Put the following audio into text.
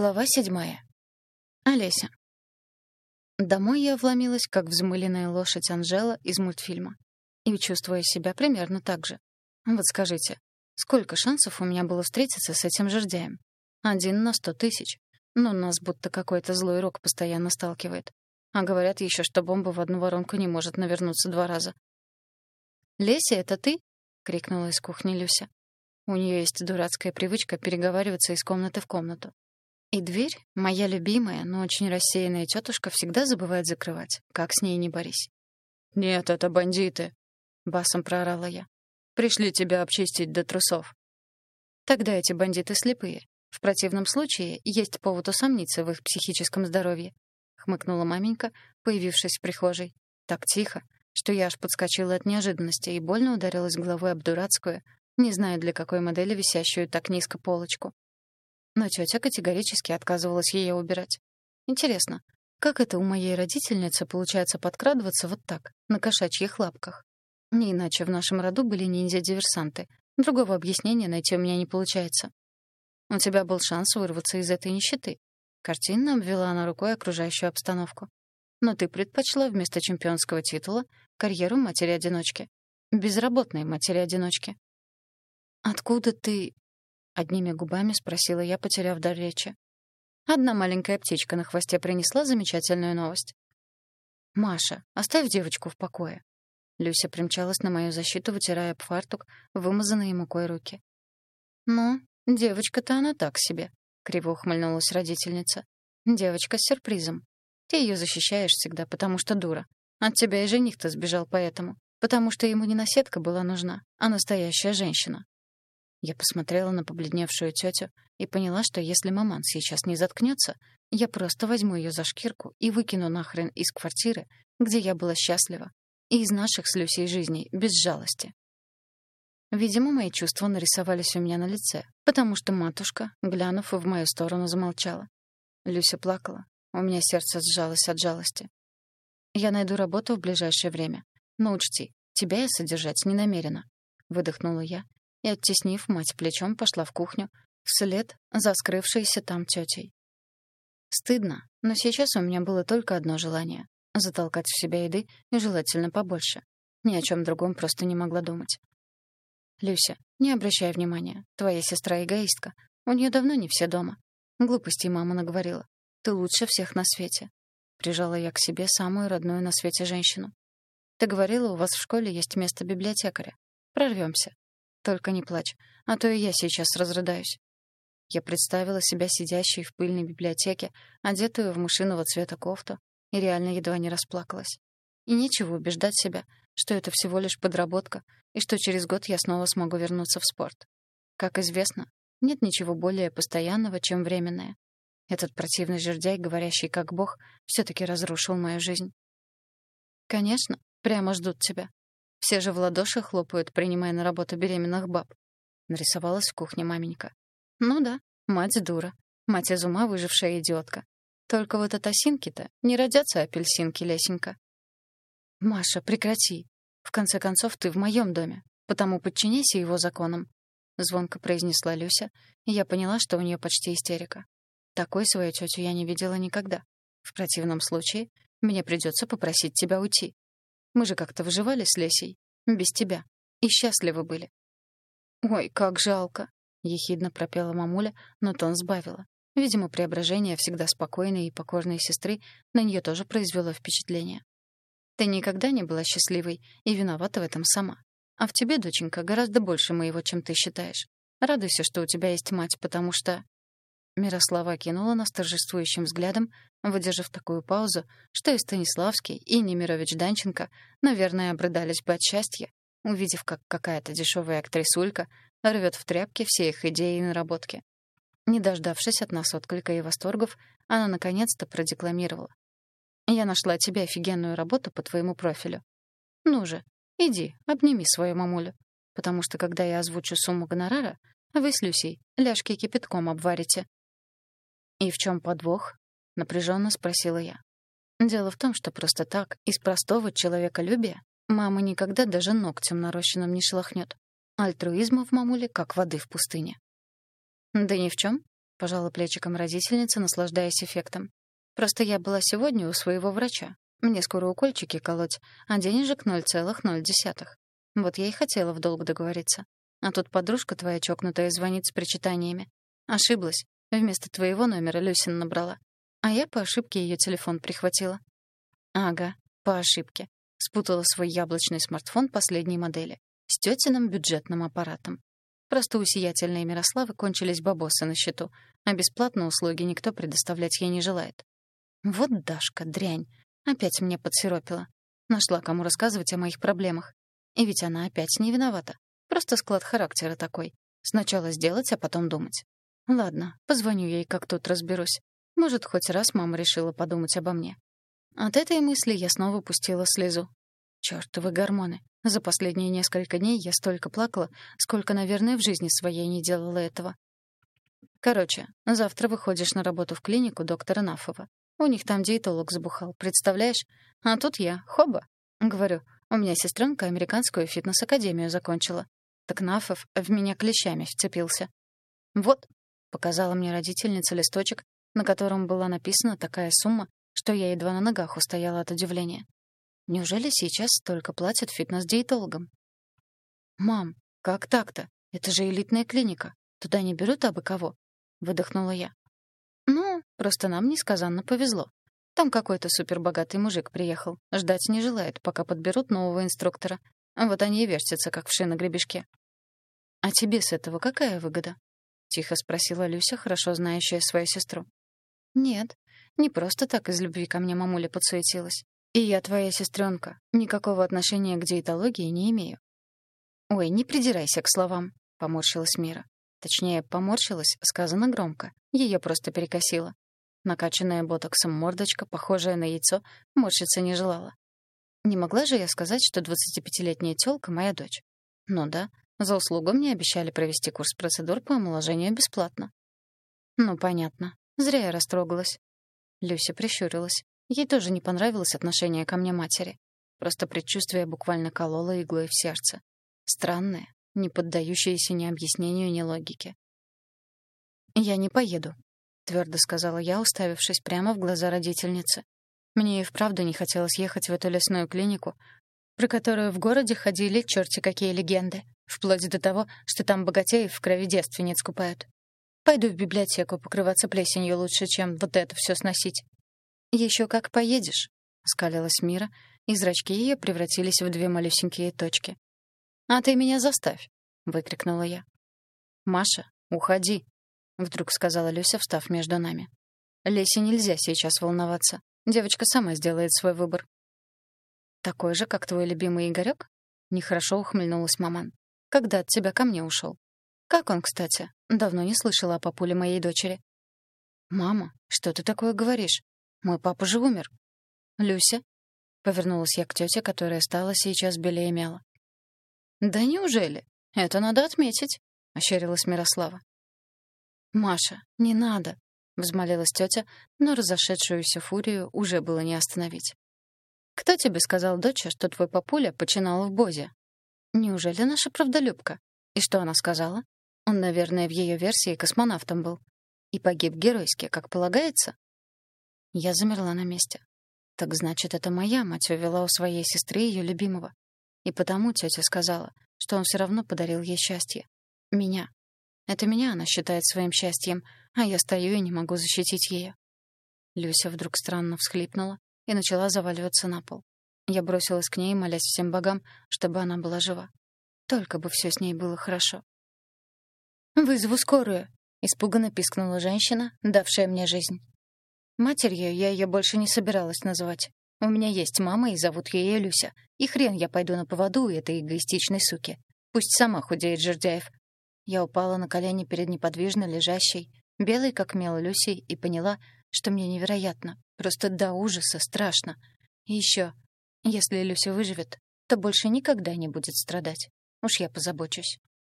Глава седьмая. Олеся. Домой я вломилась, как взмыленная лошадь Анжела из мультфильма. И чувствуя себя примерно так же. Вот скажите, сколько шансов у меня было встретиться с этим жердяем? Один на сто тысяч. Но нас будто какой-то злой рок постоянно сталкивает. А говорят еще, что бомба в одну воронку не может навернуться два раза. «Леся, это ты?» — крикнула из кухни Люся. У нее есть дурацкая привычка переговариваться из комнаты в комнату. И дверь, моя любимая, но очень рассеянная тетушка всегда забывает закрывать, как с ней не борись. «Нет, это бандиты», — басом проорала я. «Пришли тебя обчистить до трусов». Тогда эти бандиты слепые. В противном случае есть повод усомниться в их психическом здоровье. Хмыкнула маменька, появившись в прихожей. Так тихо, что я аж подскочила от неожиданности и больно ударилась головой об дурацкую, не знаю для какой модели висящую так низко полочку но тетя категорически отказывалась ее убирать. Интересно, как это у моей родительницы получается подкрадываться вот так, на кошачьих лапках? Не иначе в нашем роду были ниндзя-диверсанты. Другого объяснения найти у меня не получается. У тебя был шанс вырваться из этой нищеты. Картинно обвела она рукой окружающую обстановку. Но ты предпочла вместо чемпионского титула карьеру матери-одиночки. Безработной матери-одиночки. «Откуда ты...» Одними губами спросила я, потеряв дар речи. Одна маленькая птичка на хвосте принесла замечательную новость. «Маша, оставь девочку в покое». Люся примчалась на мою защиту, вытирая об фартук вымазанные мукой руки. «Ну, девочка-то она так себе», — криво ухмыльнулась родительница. «Девочка с сюрпризом. Ты ее защищаешь всегда, потому что дура. От тебя и жених-то сбежал поэтому, потому что ему не наседка была нужна, а настоящая женщина. Я посмотрела на побледневшую тетю и поняла, что если маман сейчас не заткнется, я просто возьму ее за шкирку и выкину нахрен из квартиры, где я была счастлива, и из наших с Люсей жизней без жалости. Видимо, мои чувства нарисовались у меня на лице, потому что матушка, глянув в мою сторону, замолчала. Люся плакала. У меня сердце сжалось от жалости. «Я найду работу в ближайшее время. Но учти, тебя я содержать не намерена», — выдохнула я и, оттеснив мать плечом, пошла в кухню, вслед за скрывшейся там тетей. Стыдно, но сейчас у меня было только одно желание — затолкать в себя еды и желательно побольше. Ни о чем другом просто не могла думать. «Люся, не обращай внимания. Твоя сестра эгоистка. У нее давно не все дома. Глупости мама наговорила. Ты лучше всех на свете». Прижала я к себе самую родную на свете женщину. «Ты говорила, у вас в школе есть место библиотекаря. Прорвемся. Только не плачь, а то и я сейчас разрыдаюсь. Я представила себя сидящей в пыльной библиотеке, одетую в мышиного цвета кофту, и реально едва не расплакалась. И нечего убеждать себя, что это всего лишь подработка, и что через год я снова смогу вернуться в спорт. Как известно, нет ничего более постоянного, чем временное. Этот противный жердяй, говорящий как бог, все таки разрушил мою жизнь. Конечно, прямо ждут тебя. Все же в ладоши хлопают, принимая на работу беременных баб. Нарисовалась в кухне маменька. Ну да, мать дура. Мать из ума выжившая идиотка. Только вот от осинки-то не родятся апельсинки, Лесенька. Маша, прекрати. В конце концов, ты в моем доме, потому подчиняйся его законам. Звонко произнесла Люся, и я поняла, что у нее почти истерика. Такой свою тетю я не видела никогда. В противном случае мне придется попросить тебя уйти. Мы же как-то выживали с Лесей. Без тебя. И счастливы были. «Ой, как жалко!» — ехидно пропела мамуля, но тон сбавила. Видимо, преображение всегда спокойной и покорной сестры на нее тоже произвело впечатление. «Ты никогда не была счастливой и виновата в этом сама. А в тебе, доченька, гораздо больше моего, чем ты считаешь. Радуйся, что у тебя есть мать, потому что...» Мирослава кинула нас торжествующим взглядом, выдержав такую паузу, что и Станиславский, и Немирович Данченко, наверное, обрыдались бы от счастья, увидев, как какая-то дешевая актрисулька рвет в тряпки все их идеи и наработки. Не дождавшись от нас отклика и восторгов, она наконец-то продекламировала. «Я нашла тебе офигенную работу по твоему профилю. Ну же, иди, обними свою мамулю, потому что когда я озвучу сумму гонорара, вы с Люсей ляжки кипятком обварите». «И в чем подвох?» — напряженно спросила я. Дело в том, что просто так, из простого человеколюбия, мама никогда даже ногтем нарощенным не шелохнет. Альтруизма в мамуле, как воды в пустыне. «Да ни в чем. — пожала плечиком родительница, наслаждаясь эффектом. «Просто я была сегодня у своего врача. Мне скоро укольчики колоть, а денежек 0,0. Вот я и хотела в долг договориться. А тут подружка твоя чокнутая звонит с причитаниями. Ошиблась. Вместо твоего номера Люсин набрала. А я по ошибке ее телефон прихватила. Ага, по ошибке. Спутала свой яблочный смартфон последней модели с тетиным бюджетным аппаратом. Просто у сиятельной Мирославы кончились бабосы на счету, а бесплатно услуги никто предоставлять ей не желает. Вот Дашка, дрянь, опять мне подсиропила. Нашла кому рассказывать о моих проблемах. И ведь она опять не виновата. Просто склад характера такой. Сначала сделать, а потом думать. Ладно, позвоню ей, как тут разберусь. Может, хоть раз мама решила подумать обо мне. От этой мысли я снова пустила слезу. Чёртовы гормоны. За последние несколько дней я столько плакала, сколько, наверное, в жизни своей не делала этого. Короче, завтра выходишь на работу в клинику доктора Нафова. У них там диетолог забухал, представляешь? А тут я, хоба. Говорю, у меня сестренка американскую фитнес-академию закончила. Так Нафов в меня клещами вцепился. «Вот», — показала мне родительница листочек, на котором была написана такая сумма, что я едва на ногах устояла от удивления. Неужели сейчас столько платят фитнес-диетологам? «Мам, как так-то? Это же элитная клиника. Туда не берут абы кого?» — выдохнула я. «Ну, просто нам несказанно повезло. Там какой-то супербогатый мужик приехал. Ждать не желает, пока подберут нового инструктора. Вот они и вертятся, как вши на гребешке. «А тебе с этого какая выгода?» — тихо спросила Люся, хорошо знающая свою сестру. «Нет, не просто так из любви ко мне мамуля подсуетилась. И я твоя сестренка, никакого отношения к диетологии не имею». «Ой, не придирайся к словам», — поморщилась Мира. Точнее, поморщилась, сказано громко. Ее просто перекосило. Накачанная ботоксом мордочка, похожая на яйцо, морщиться не желала. Не могла же я сказать, что 25-летняя тёлка — моя дочь. Ну да, за услугу мне обещали провести курс процедур по омоложению бесплатно. Ну, понятно. Зря я растрогалась. Люся прищурилась. Ей тоже не понравилось отношение ко мне матери. Просто предчувствие буквально кололо иглой в сердце. Странное, не поддающееся ни объяснению, ни логике. «Я не поеду», — твердо сказала я, уставившись прямо в глаза родительницы. Мне и вправду не хотелось ехать в эту лесную клинику, про которую в городе ходили черти какие легенды, вплоть до того, что там богатеев в крови девственниц купают. Пойду в библиотеку покрываться плесенью лучше, чем вот это все сносить. Еще как поедешь, скалилась Мира, и зрачки ее превратились в две малюсенькие точки. А ты меня заставь, выкрикнула я. Маша, уходи, вдруг сказала Люся, встав между нами. Лесе нельзя сейчас волноваться. Девочка сама сделает свой выбор. Такой же, как твой любимый Игорёк? Нехорошо ухмыльнулась маман. Когда от тебя ко мне ушел? Как он, кстати? Давно не слышала о папуле моей дочери. Мама, что ты такое говоришь? Мой папа же умер. Люся? Повернулась я к тете, которая стала сейчас белее мела. Да неужели? Это надо отметить, ощерилась Мирослава. Маша, не надо, взмолилась тетя, но разошедшуюся фурию уже было не остановить. «Кто тебе сказал, доча, что твой папуля починал в Бозе?» «Неужели наша правдолюбка?» «И что она сказала?» «Он, наверное, в ее версии космонавтом был. И погиб геройски, как полагается?» Я замерла на месте. Так значит, это моя мать увела у своей сестры ее любимого. И потому тетя сказала, что он все равно подарил ей счастье. Меня. Это меня она считает своим счастьем, а я стою и не могу защитить ее. Люся вдруг странно всхлипнула и начала заваливаться на пол. Я бросилась к ней, молясь всем богам, чтобы она была жива. Только бы все с ней было хорошо. «Вызову скорую!» — испуганно пискнула женщина, давшая мне жизнь. Матерью я ее больше не собиралась называть. У меня есть мама, и зовут ее Люся. И хрен я пойду на поводу у этой эгоистичной суки. Пусть сама худеет Жердяев, я упала на колени перед неподвижно лежащей, белой как мел Люсей, и поняла, что мне невероятно, просто до ужаса страшно. И еще, если Люся выживет, то больше никогда не будет страдать. Уж я позабочусь.